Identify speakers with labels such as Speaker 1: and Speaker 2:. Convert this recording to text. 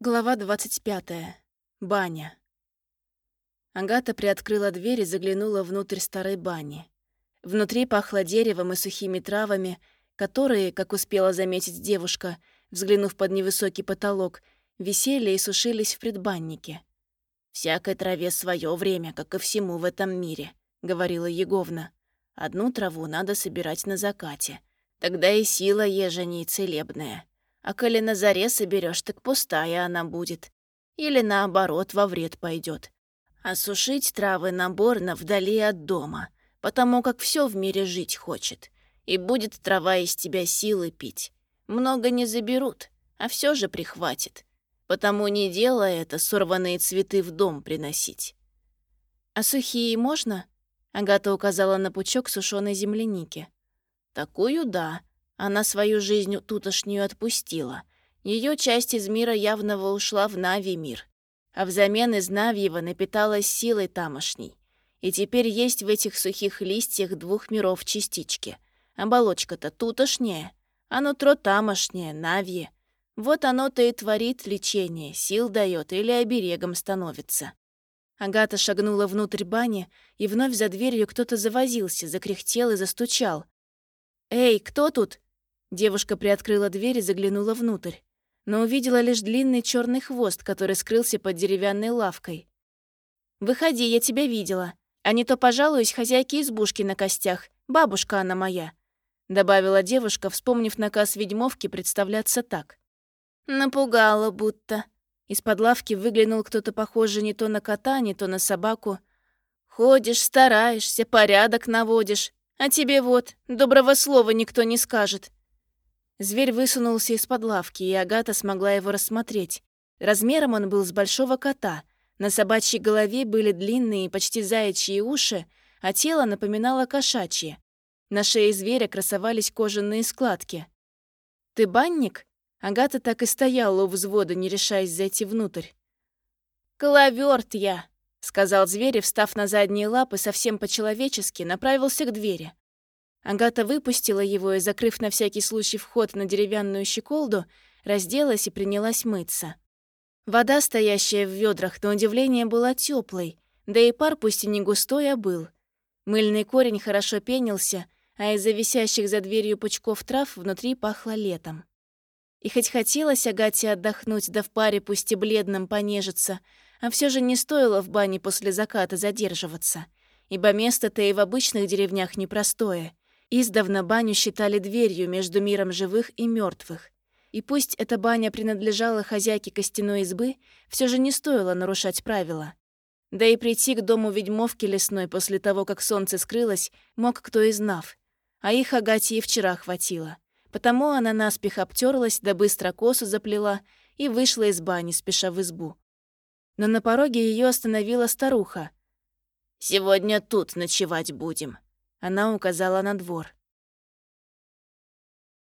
Speaker 1: Глава 25. Баня. Агата приоткрыла дверь и заглянула внутрь старой бани. Внутри пахло деревом и сухими травами, которые, как успела заметить девушка, взглянув под невысокий потолок, висели и сушились в предбаннике. «Всякой траве свое время, как и всему в этом мире», — говорила Еговна. «Одну траву надо собирать на закате. Тогда и сила еженей целебная. А коли на заре соберешь, так пустая она будет. Или наоборот, во вред пойдет. А сушить травы наборно вдали от дома, потому как все в мире жить хочет. И будет трава из тебя силы пить. Много не заберут, а все же прихватит. Потому не делай это сорванные цветы в дом приносить. «А сухие можно?» Агата указала на пучок сушеной земляники. «Такую — да, она свою жизнь тутошнюю отпустила. Ее часть из мира явного ушла в Нави мир. А взамен из Навьего напиталась силой тамошней. И теперь есть в этих сухих листьях двух миров частички. Оболочка-то тутошняя, а нутро тамошнее, Навье. Вот оно-то и творит лечение, сил дает или оберегом становится. Агата шагнула внутрь бани, и вновь за дверью кто-то завозился, закряхтел и застучал. «Эй, кто тут?» Девушка приоткрыла дверь и заглянула внутрь, но увидела лишь длинный черный хвост, который скрылся под деревянной лавкой. «Выходи, я тебя видела. А не то пожалуюсь хозяйке избушки на костях. Бабушка она моя», — добавила девушка, вспомнив наказ ведьмовки представляться так. «Напугала будто». Из-под лавки выглянул кто-то похожий не то на кота, не то на собаку. «Ходишь, стараешься, порядок наводишь, а тебе вот, доброго слова никто не скажет. Зверь высунулся из-под лавки, и Агата смогла его рассмотреть. Размером он был с большого кота. На собачьей голове были длинные, почти заячьи уши, а тело напоминало кошачье. На шее зверя красовались кожаные складки. «Ты банник?» Агата так и стояла у взвода, не решаясь зайти внутрь. «Коловёрт я», — сказал зверь, встав на задние лапы совсем по-человечески, направился к двери. Агата выпустила его и, закрыв на всякий случай вход на деревянную щеколду, разделась и принялась мыться. Вода, стоящая в ведрах, на удивление была теплой, да и пар пусть и не густой, а был. Мыльный корень хорошо пенился, а из-за висящих за дверью пучков трав внутри пахло летом. И хоть хотелось Агате отдохнуть, да в паре пусть и бледном понежиться, а все же не стоило в бане после заката задерживаться, ибо место-то и в обычных деревнях непростое, Издавна баню считали дверью между миром живых и мертвых. И пусть эта баня принадлежала хозяйке костяной избы, все же не стоило нарушать правила. Да и прийти к дому ведьмовки лесной после того, как солнце скрылось, мог кто из нав. А их Агате и вчера хватило. Потому она наспех обтерлась, да быстро косу заплела и вышла из бани, спеша в избу. Но на пороге ее остановила старуха. «Сегодня тут ночевать будем», она указала на двор.